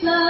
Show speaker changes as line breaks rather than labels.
Islam